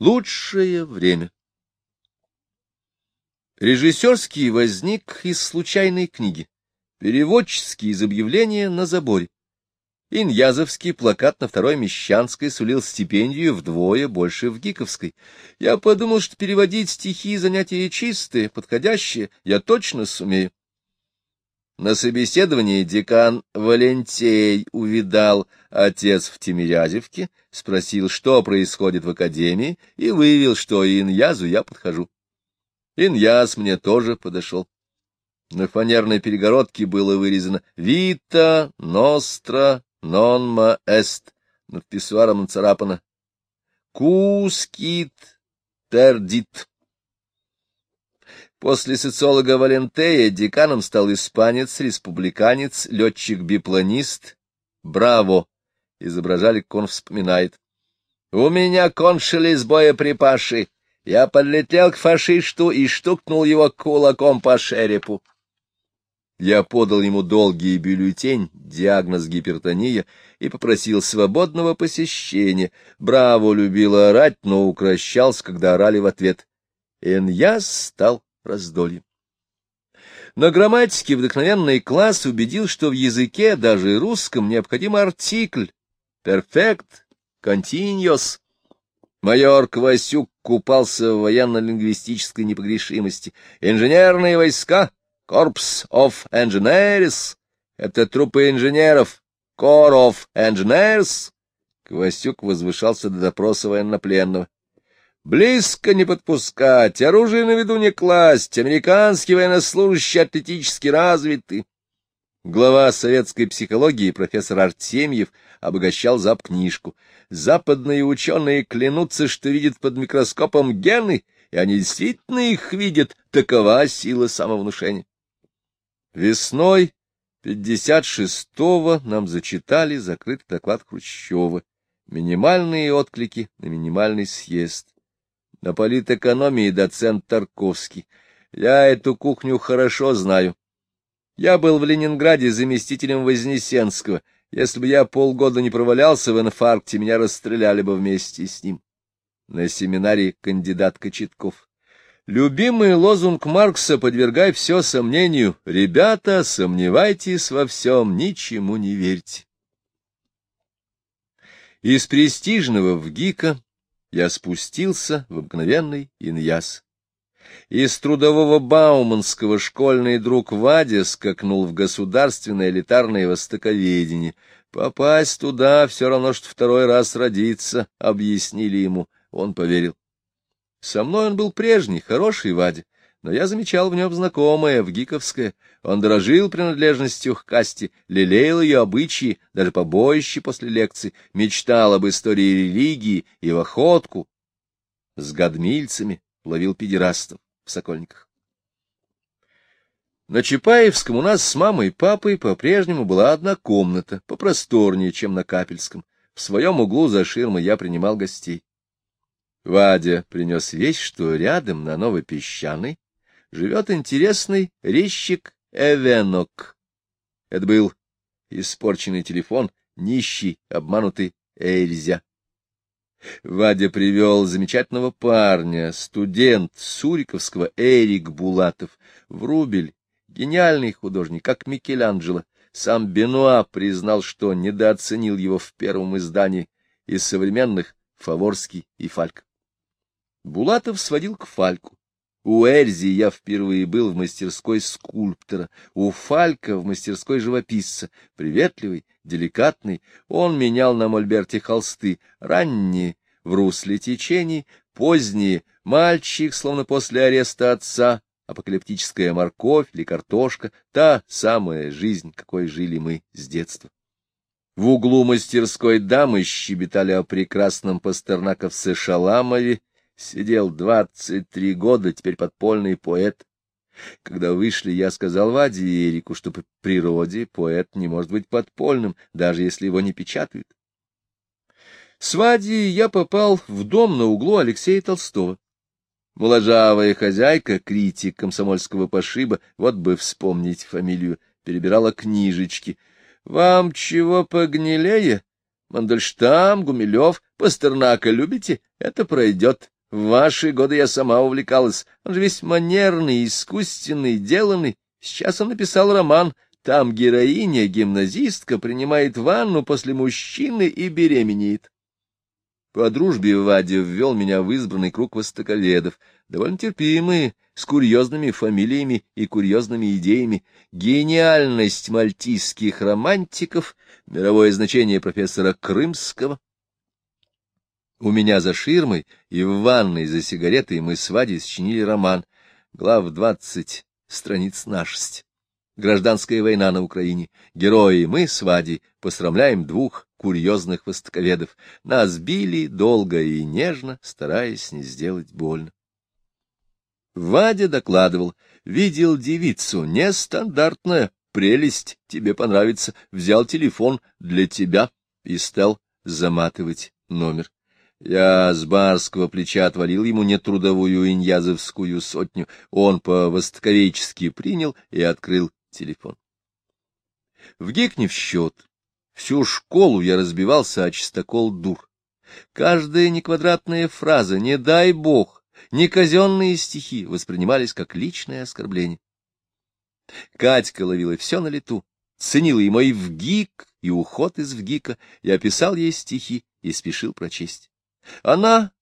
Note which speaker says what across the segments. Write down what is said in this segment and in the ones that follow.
Speaker 1: Лучшее время. Режиссерский возник из случайной книги, переводческий из объявления на заборе. Иньязовский плакат на второй Мещанской сулил стипендию вдвое больше в Гиковской. Я подумал, что переводить стихи занятия чистые, подходящие, я точно сумею. На собеседовании декан Валентей увидал отец в Тимирязевке, спросил, что происходит в академии, и выявил, что Иньязу я подхожу. Иньяз мне тоже подошел. На фанерной перегородке было вырезано «Вита Ностра Нонма Эст», над писсуаром нацарапано «Кускит Пердит». После социолога Валентея деканом стал испанец, республиканец, летчик-бипланист. Браво! Изображали, как он вспоминает. «У меня кончились боеприпасы. Я подлетел к фашисту и штукнул его кулаком по черепу». Я подал ему долгий бюллетень, диагноз гипертония, и попросил свободного посещения. Браво любил орать, но укращался, когда орали в ответ. Эньяс стал раздолье. На грамматике вдохновенный класс убедил, что в языке, даже русском, необходим артикль «perfect», «continuous». Майор Квасюк купался в военно-лингвистической непогрешимости. Инженерные войска, Corps of Engineers, это трупы инженеров, Corps of Engineers. Квасюк возвышался до допроса военнопленного. Близко не подпускать, оружие на виду не класть, американские военнослужащие атлетически развиты. Глава советской психологии профессор Артемьев обогащал зап книжку. Западные ученые клянутся, что видят под микроскопом гены, и они действительно их видят. Такова сила самовнушения. Весной 56-го нам зачитали закрытый доклад Хрущева. Минимальные отклики на минимальный съезд на политэкономии доцент Тарковский. Я эту кухню хорошо знаю. Я был в Ленинграде заместителем Вознесенского. Если бы я полгода не провалялся в инфаркте, меня расстреляли бы вместе с ним. На семинаре кандидат Кочетков. Любимый лозунг Маркса «Подвергай все сомнению». Ребята, сомневайтесь во всем, ничему не верьте. Из престижного в ГИКа я спустился в обыкновенный иньяс. Из трудового Бауманского школьный друг Вадя скакнул в государственное элитарное востоковедение. Попасть туда все равно, что второй раз родиться, объяснили ему. Он поверил. Со мной он был прежний, хороший Вадя но я замечал в нем знакомое, в гиковское. Он дорожил принадлежностью к касте, лелеял ее обычаи, даже побоище после лекции, мечтал об истории религии и в охотку. С гадмильцами ловил педерастов в Сокольниках. На Чапаевском у нас с мамой и папой по-прежнему была одна комната, попросторнее, чем на Капельском. В своем углу за ширмой я принимал гостей. Вадя принес вещь, что рядом, на Новопесчаной, живет интересный резчик Эвенок. Это был испорченный телефон, нищий, обманутый Эльзя. Вадя привел замечательного парня, студент Суриковского Эрик Булатов, Врубель, гениальный художник, как Микеланджело. Сам Бенуа признал, что недооценил его в первом издании из современных Фаворский и Фальк. Булатов сводил к Фальку. У Эльзи я впервые был в мастерской скульптора, у Фалька в мастерской живописца. Приветливый, деликатный, он менял на мольберте холсты, ранние, в русле течений, поздние, мальчик, словно после ареста отца, апокалиптическая морковь или картошка, та самая жизнь, какой жили мы с детства. В углу мастерской дамы щебетали о прекрасном пастернаковце Шаламове, Сидел двадцать три года, теперь подпольный поэт. Когда вышли, я сказал Ваде и Эрику, что по природе поэт не может быть подпольным, даже если его не печатают. С Вадей я попал в дом на углу Алексея Толстого. Моложавая хозяйка, критик комсомольского пошиба, вот бы вспомнить фамилию, перебирала книжечки. — Вам чего погнилее? Мандельштам, Гумилев, Пастернака любите? Это пройдет. В ваши годы я сама увлекалась. Он же весь манерный, искусственный, деланный. Сейчас он написал роман. Там героиня, гимназистка, принимает ванну после мужчины и беременеет. По дружбе Вадя ввел меня в избранный круг востоковедов, довольно терпимые, с курьезными фамилиями и курьезными идеями, гениальность мальтийских романтиков, мировое значение профессора Крымского. У меня за ширмой и в ванной за сигаретой мы с Вадей сочинили роман, глав двадцать, страниц на шесть. Гражданская война на Украине. Герои мы с Вадей посрамляем двух курьезных востоковедов. Нас били долго и нежно, стараясь не сделать больно. Вадя докладывал. Видел девицу, нестандартная, прелесть, тебе понравится. Взял телефон для тебя и стал заматывать номер. Я с барского плеча отвалил ему нетрудовую иньязовскую сотню. Он по-востоковечески принял и открыл телефон. В ГИК не в счет. Всю школу я разбивался о чистокол дур. Каждая неквадратная фраза, не дай бог, не казенные стихи воспринимались как личное оскорбление. Катька ловила все на лету, ценила и мой вгик, и уход из вгика, я писал ей стихи и спешил прочесть. Она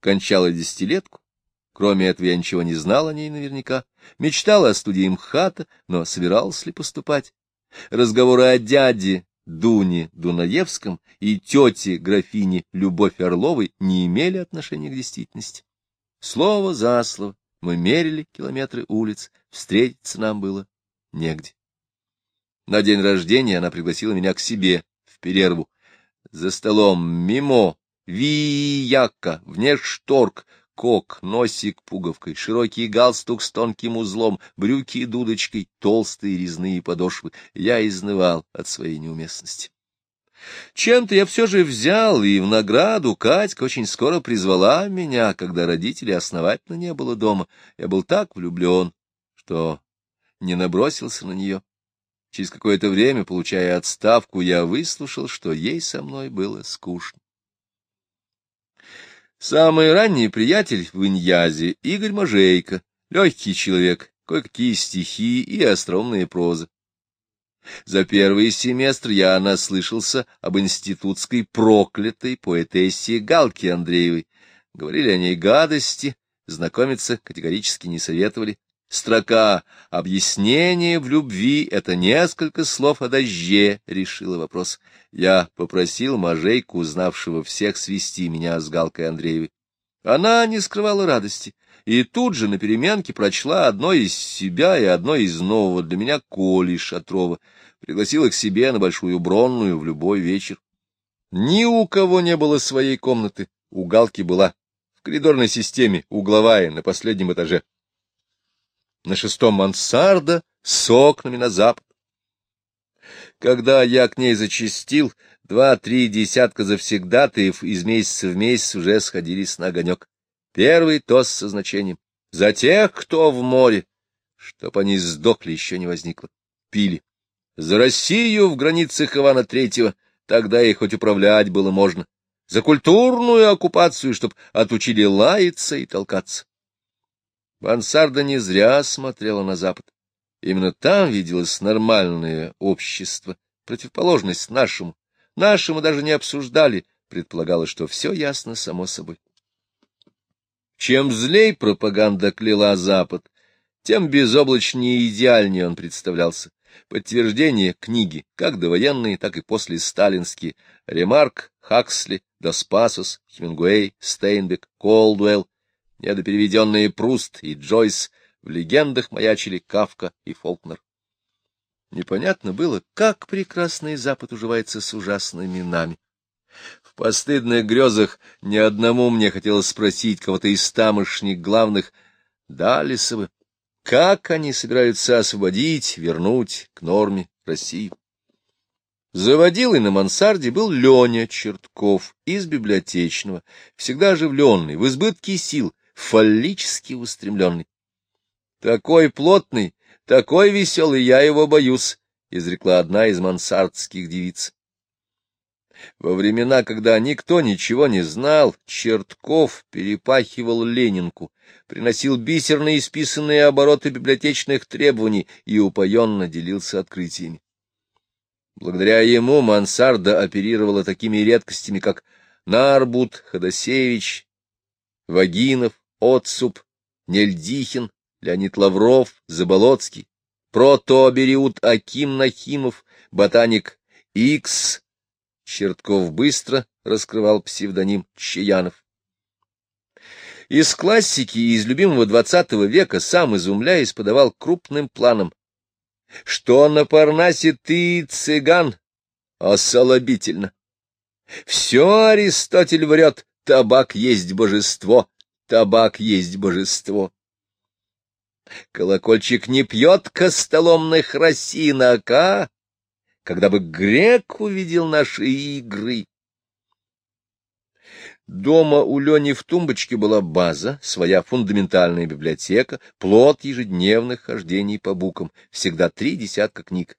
Speaker 1: кончала десятилетку, Кроме этого, я ничего не знал о ней наверняка. Мечтала о студии МХАТа, но собиралась ли поступать? Разговоры о дяде Дуне Дунаевском и тете графине Любовь Орловой не имели отношения к действительности. Слово за слово мы мерили километры улиц, встретиться нам было негде. На день рождения она пригласила меня к себе в перерву. За столом мимо, вияка, внешторг, кок, носик пуговкой, широкий галстук с тонким узлом, брюки дудочкой, толстые резные подошвы. Я изнывал от своей неуместности. Чем-то я все же взял, и в награду Катька очень скоро призвала меня, когда родителей основательно не было дома. Я был так влюблен, что не набросился на нее. Через какое-то время, получая отставку, я выслушал, что ей со мной было скучно. Самый ранний приятель в Иньязе — Игорь Можейко, легкий человек, кое-какие стихи и остромные прозы. За первый семестр я наслышался об институтской проклятой поэтессе Галки Андреевой. Говорили о ней гадости, знакомиться категорически не советовали. Строка «Объяснение в любви» — это несколько слов о дожде, — решила вопрос. Я попросил Можейку, знавшего всех, свести меня с Галкой Андреевой. Она не скрывала радости, и тут же на переменке прочла одно из себя и одно из нового для меня Коли Шатрова, пригласила к себе на Большую Бронную в любой вечер. Ни у кого не было своей комнаты, у Галки была, в коридорной системе, угловая, на последнем этаже на шестом мансарда с окнами на запад. Когда я к ней зачастил, два-три десятка завсегдатаев из месяца в месяц уже сходились на огонек. Первый тост со значением. За тех, кто в море, чтоб они сдохли, еще не возникло. Пили. За Россию в границах Ивана Третьего, тогда и хоть управлять было можно. За культурную оккупацию, чтоб отучили лаяться и толкаться. Мансарда не зря смотрела на запад. Именно там виделось нормальное общество, противоположность нашему. Нашему даже не обсуждали, предполагалось, что все ясно само собой. Чем злей пропаганда кляла Запад, тем безоблачнее и идеальнее он представлялся. Подтверждение книги, как довоенные, так и после сталинские, Ремарк, Хаксли, Доспасос, Хемингуэй, Стейнбек, Колдуэлл, недопереведенные Пруст и Джойс, в легендах маячили Кавка и Фолкнер. Непонятно было, как прекрасный Запад уживается с ужасными нами. В постыдных грезах ни одному мне хотелось спросить кого-то из тамошних главных Далисовы, как они собираются освободить, вернуть к норме Россию. Заводилой на мансарде был Леня Чертков из библиотечного, всегда оживленный, в избытке сил, фаллически устремленный. Такой плотный, такой веселый, я его боюсь, — изрекла одна из мансардских девиц. Во времена, когда никто ничего не знал, Чертков перепахивал Ленинку, приносил бисерные исписанные обороты библиотечных требований и упоенно делился открытиями. Благодаря ему мансарда оперировала такими редкостями, как Нарбут, Ходосевич, Вагинов, Отсуп, Нельдихин, Леонид Лавров, Заболоцкий, Протобериут Аким Нахимов, ботаник Икс. Чертков быстро раскрывал псевдоним Чаянов. Из классики и из любимого двадцатого века сам изумляясь подавал крупным планом. Что на Парнасе ты, цыган, осолобительно. Все Аристотель врет, табак есть божество, табак есть божество. Колокольчик не пьет костоломных росинок, а? Когда бы грек увидел наши игры. Дома у Лени в тумбочке была база, своя фундаментальная библиотека, плод ежедневных хождений по букам, всегда три десятка книг.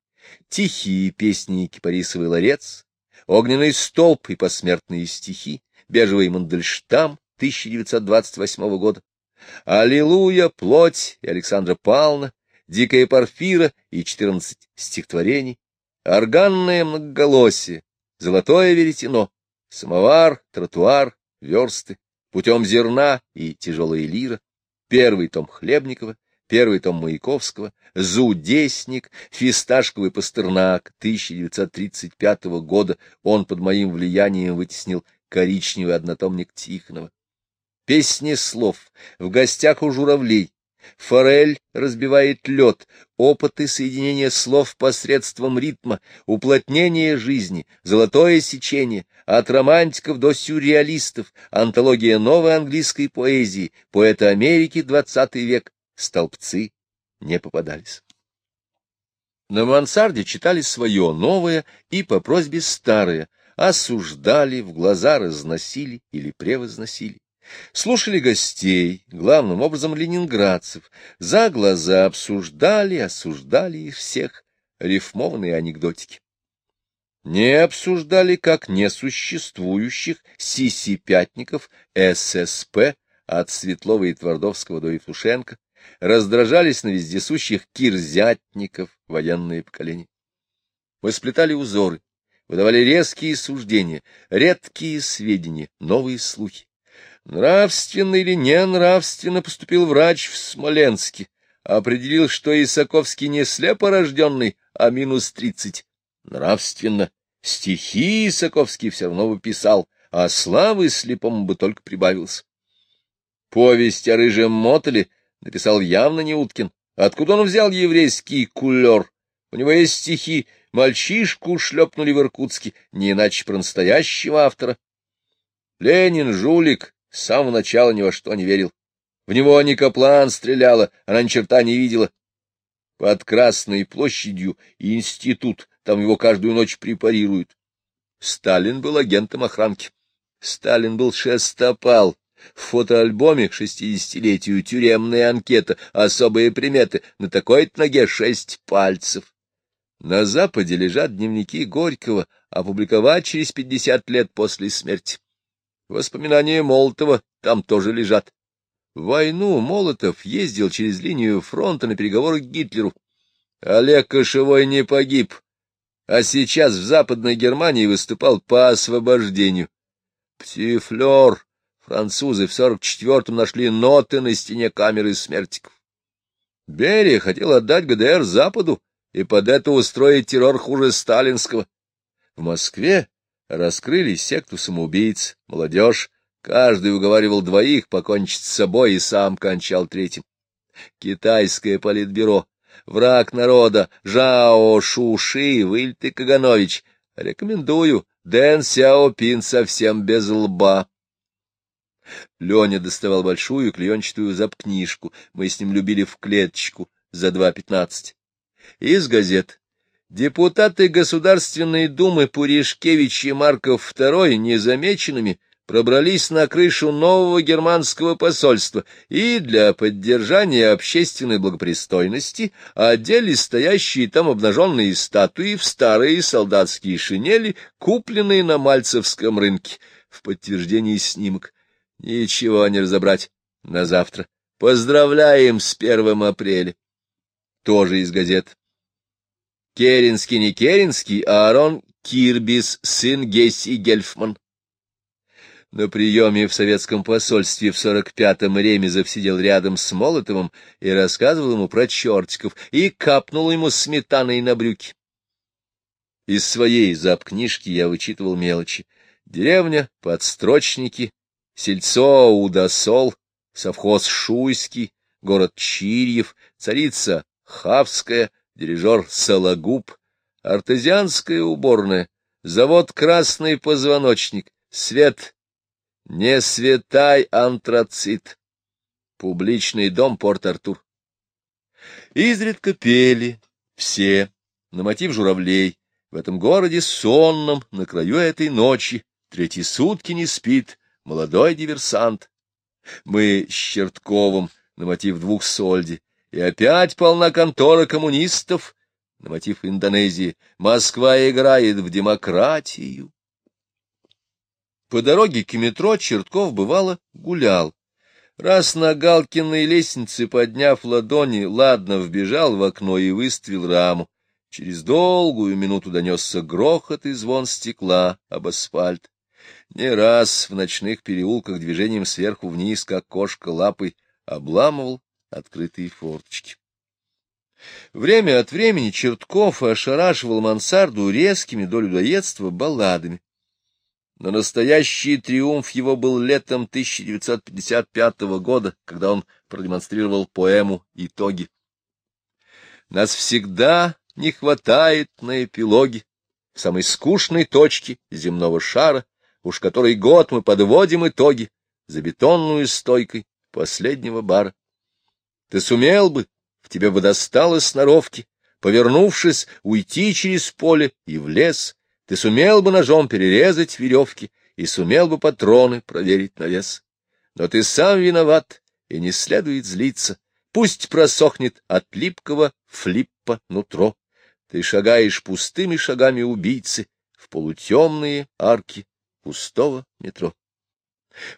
Speaker 1: Тихие песни Кипарисовый ларец, огненный столб и посмертные стихи, бежевый Мандельштам 1928 года, Аллилуйя, плоть и Александра Павловна, дикая Порфира и четырнадцать стихотворений, органное многоголосие, золотое веретено, самовар, тротуар, версты, путем зерна и тяжелая лира, первый том Хлебникова, первый том Маяковского, Зудесник, Фисташковый Пастернак 1935 года, он под моим влиянием вытеснил коричневый однотомник Тихонова. Песни слов, в гостях у журавлей, Форель разбивает лед, опыты соединения слов посредством ритма, уплотнение жизни, золотое сечение, от романтиков до сюрреалистов, антология новой английской поэзии, поэты Америки двадцатый век, столбцы не попадались. На мансарде читали свое новое и по просьбе старое, осуждали, в глаза разносили или превозносили. Слушали гостей, главным образом ленинградцев, за глаза обсуждали, осуждали их всех, рифмованные анекдотики. Не обсуждали как несуществующих сиси-пятников ССП от Светлова и Твардовского до Евтушенко, раздражались на вездесущих кирзятников военные поколения. Мы сплетали узоры, выдавали резкие суждения, редкие сведения, новые слухи. Нравственно или не нравственно поступил врач в Смоленске, определил, что Исаковский не слепорожденный, а минус тридцать. Нравственно. Стихи Исаковский все равно выписал, а славы слепому бы только прибавился. Повесть о рыжем мотоле написал явно не Уткин. Откуда он взял еврейский кулер? У него есть стихи «Мальчишку шлепнули в Иркутске», не иначе про настоящего автора. Ленин, жулик, с самого начала ни во что не верил. В него ни Каплан стреляла, она ни черта не видела. Под Красной площадью и институт, там его каждую ночь препарируют. Сталин был агентом охранки. Сталин был шестопал. В фотоальбоме к шестидесятилетию тюремная анкета, особые приметы, на такой-то ноге шесть пальцев. На Западе лежат дневники Горького, опубликовать через пятьдесят лет после смерти. Воспоминания Молотова там тоже лежат. В войну Молотов ездил через линию фронта на переговоры к Гитлеру. Олег Кошевой не погиб, а сейчас в Западной Германии выступал по освобождению. Птифлер, французы в сорок четвертом нашли ноты на стене камеры смертиков. Берия хотел отдать ГДР Западу и под это устроить террор хуже сталинского. В Москве раскрыли секту самоубийц, молодежь, каждый уговаривал двоих покончить с собой и сам кончал третьим. Китайское политбюро, враг народа, Жао Шуши, Выльты Каганович. Рекомендую, Дэн Сяопин совсем без лба. Леня доставал большую клеенчатую запкнижку, мы с ним любили в клеточку за два пятнадцать. Из газет Депутаты Государственной Думы Пуришкевич и Марков II незамеченными пробрались на крышу нового германского посольства и для поддержания общественной благопристойности одели стоящие там обнаженные статуи в старые солдатские шинели, купленные на Мальцевском рынке. В подтверждении снимок. Ничего не разобрать. На завтра. Поздравляем с первым апреля. Тоже из газет. Керенский не Керенский, а Аарон Кирбис, сын Гесси Гельфман. На приеме в советском посольстве в сорок пятом Ремезов сидел рядом с Молотовым и рассказывал ему про чертиков, и капнул ему сметаной на брюки. Из своей запкнижки я вычитывал мелочи. Деревня, подстрочники, сельцо Удосол, совхоз Шуйский, город Чирьев, царица Хавская, дирижер Сологуб, артезианская уборная, завод «Красный позвоночник», свет не светай антрацит. Публичный дом Порт-Артур. Изредка пели все на мотив журавлей. В этом городе сонном, на краю этой ночи, третьи сутки не спит молодой диверсант. Мы с Чертковым на мотив двух сольди. И опять полна контора коммунистов на мотив Индонезии. Москва играет в демократию. По дороге к метро Чертков, бывало, гулял. Раз на Галкиной лестнице, подняв ладони, ладно вбежал в окно и выставил раму. Через долгую минуту донесся грохот и звон стекла об асфальт. Не раз в ночных переулках движением сверху вниз, как кошка лапой, обламывал открытые форточки. Время от времени Чертков ошарашивал мансарду резкими до людоедства балладами. Но настоящий триумф его был летом 1955 года, когда он продемонстрировал поэму «Итоги». Нас всегда не хватает на эпилоге, в самой скучной точке земного шара, уж который год мы подводим итоги за бетонную стойкой последнего бара. Ты сумел бы, в тебе бы достало сноровки, повернувшись, уйти через поле и в лес, ты сумел бы ножом перерезать веревки и сумел бы патроны проверить на вес. Но ты сам виноват, и не следует злиться. Пусть просохнет от липкого флиппа нутро. Ты шагаешь пустыми шагами убийцы в полутемные арки пустого метро.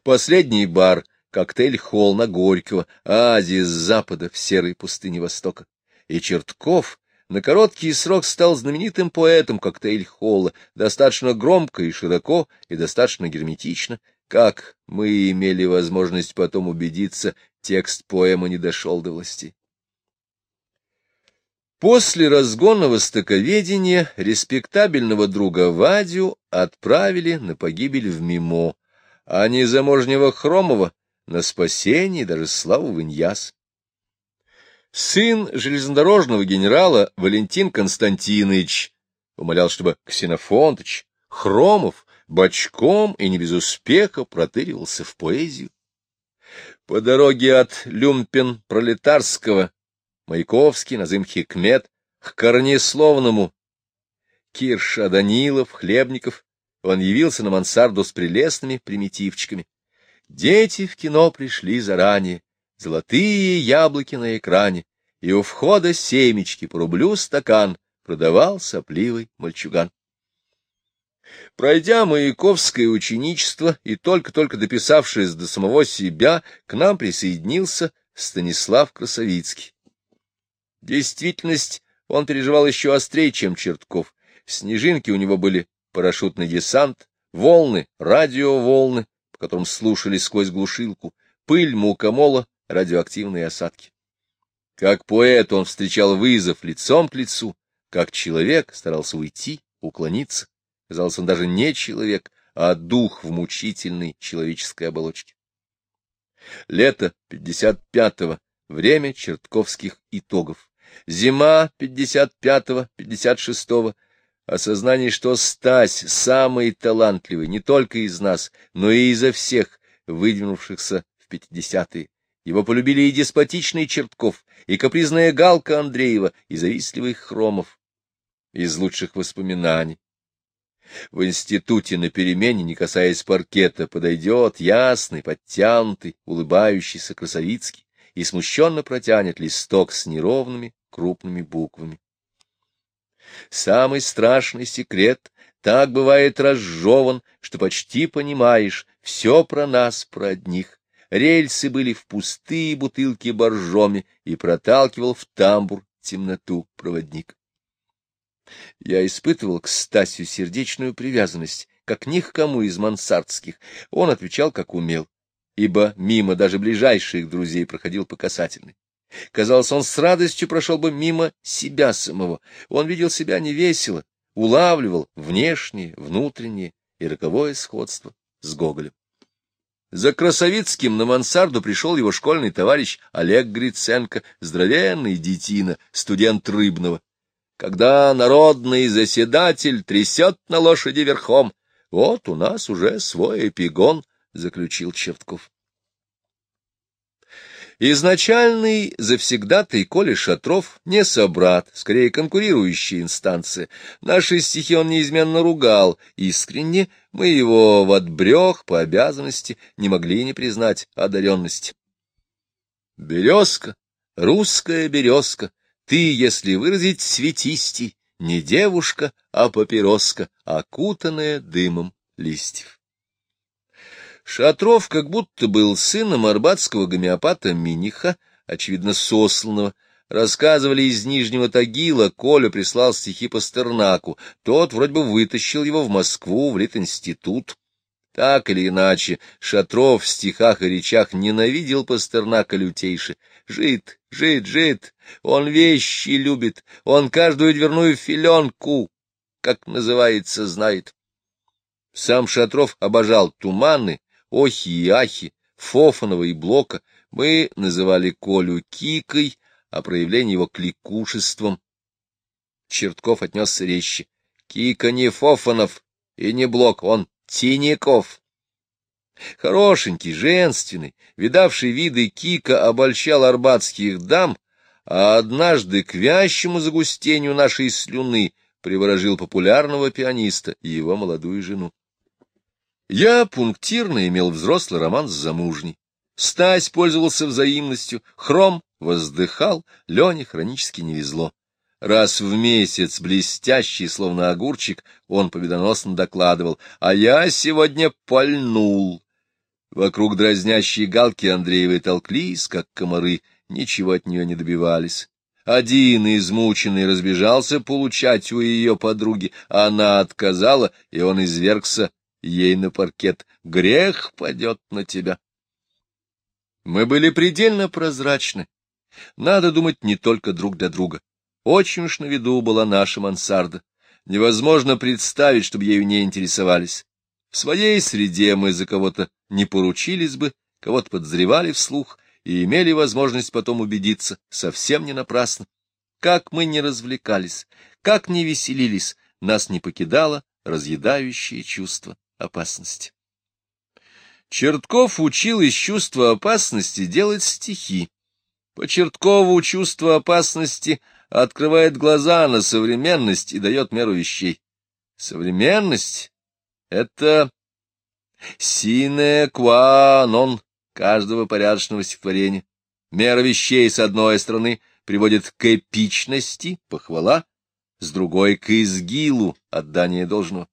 Speaker 1: Последний бар — коктейль-холл на Горького, оазис запада в серой пустыне Востока. И Чертков на короткий срок стал знаменитым поэтом коктейль-холла, достаточно громко и широко, и достаточно герметично. Как мы имели возможность потом убедиться, текст поэмы не дошел до власти. После разгона востоковедения респектабельного друга Вадю отправили на погибель в Мимо, а незаможнего Хромова — на спасение даже славу в Иньяс. Сын железнодорожного генерала Валентин Константинович умолял, чтобы Ксенофонтыч, Хромов, бочком и не без успеха протыривался в поэзию. По дороге от Люмпен-Пролетарского Маяковский, Назым Хикмет, к корнесловному Кирша, Данилов, Хлебников, он явился на мансарду с прелестными примитивчиками. Дети в кино пришли заранее, золотые яблоки на экране, и у входа семечки по рублю стакан продавал сопливый мальчуган. Пройдя Маяковское ученичество и только-только дописавшись до самого себя, к нам присоединился Станислав Красовицкий. Действительность он переживал еще острее, чем Чертков. Снежинки у него были парашютный десант, волны, радиоволны, по которым слушали сквозь глушилку, пыль мукомола, радиоактивные осадки. Как поэт он встречал вызов лицом к лицу, как человек старался уйти, уклониться. Казалось, он даже не человек, а дух в мучительной человеческой оболочке. Лето 55-го, время чертковских итогов. Зима 55-56-го, осознание, что Стась самый талантливый не только из нас, но и изо всех, выдвинувшихся в 50-е. Его полюбили и деспотичный Чертков, и капризная Галка Андреева, и завистливый Хромов. Из лучших воспоминаний. В институте на перемене, не касаясь паркета, подойдет ясный, подтянутый, улыбающийся Красовицкий и смущенно протянет листок с неровными крупными буквами. Самый страшный секрет так бывает разжеван, что почти понимаешь все про нас, про одних. Рельсы были в пустые бутылки боржоми и проталкивал в тамбур темноту проводник. Я испытывал к Стасию сердечную привязанность, как ни к кому из мансардских. Он отвечал, как умел, ибо мимо даже ближайших друзей проходил по касательной. Казалось, он с радостью прошел бы мимо себя самого. Он видел себя невесело, улавливал внешнее, внутреннее и роковое сходство с Гоголем. За Красовицким на мансарду пришел его школьный товарищ Олег Гриценко, здоровенный детина, студент Рыбного. Когда народный заседатель трясет на лошади верхом, вот у нас уже свой эпигон, — заключил Чертков. Изначальный завсегдатый Коля Шатров не собрат, скорее конкурирующая инстанция. Наши стихи он неизменно ругал, искренне мы его в отбрех по обязанности не могли не признать одаренность. Березка, русская березка, ты, если выразить светистей, не девушка, а папироска, окутанная дымом листьев. Шатров как будто был сыном арбатского гомеопата Миниха, очевидно, сосланного. Рассказывали из Нижнего Тагила, Коля прислал стихи Пастернаку, тот вроде бы вытащил его в Москву, в Литинститут. Так или иначе, Шатров в стихах и речах ненавидел Пастернака лютейше. Жид, жид, жид, он вещи любит, он каждую дверную филенку, как называется, знает. Сам Шатров обожал туманы, охи и ахи, Фофанова и Блока, мы называли Колю Кикой, а проявление его кликушеством. Чертков отнесся резче. Кика не Фофанов и не Блок, он Тиняков. Хорошенький, женственный, видавший виды Кика обольщал арбатских дам, а однажды к вящему загустению нашей слюны приворожил популярного пианиста и его молодую жену. Я пунктирно имел взрослый роман с замужней. Стась пользовался взаимностью, Хром воздыхал, Лене хронически не везло. Раз в месяц, блестящий, словно огурчик, он победоносно докладывал, а я сегодня пальнул. Вокруг дразнящей галки Андреевой толклись, как комары, ничего от нее не добивались. Один измученный разбежался получать у ее подруги, она отказала, и он извергся ей на паркет. Грех падет на тебя. Мы были предельно прозрачны. Надо думать не только друг для друга. Очень уж на виду была наша мансарда. Невозможно представить, чтобы ею не интересовались. В своей среде мы за кого-то не поручились бы, кого-то подозревали вслух и имели возможность потом убедиться, совсем не напрасно. Как мы не развлекались, как не веселились, нас не покидало разъедающее чувство опасности. Чертков учил из чувства опасности делать стихи. По Черткову чувство опасности открывает глаза на современность и дает меру вещей. Современность — это сине qua non каждого порядочного стихотворения. Мера вещей, с одной стороны, приводит к эпичности, похвала, с другой — к изгилу, отдание должного.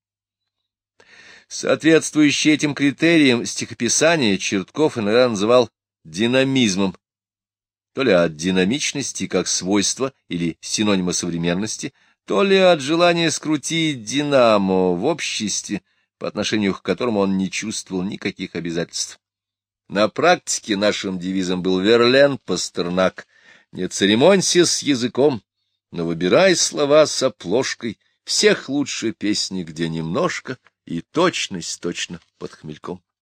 Speaker 1: Соответствующий этим критериям стихописание Чертков иногда называл динамизмом, то ли от динамичности как свойства или синонима современности, то ли от желания скрутить динамо в обществе, по отношению к которому он не чувствовал никаких обязательств. На практике нашим девизом был Верлен Пастернак «Не церемонься с языком, но выбирай слова с оплошкой, всех лучше песни, где немножко, и точность точно под хмельком.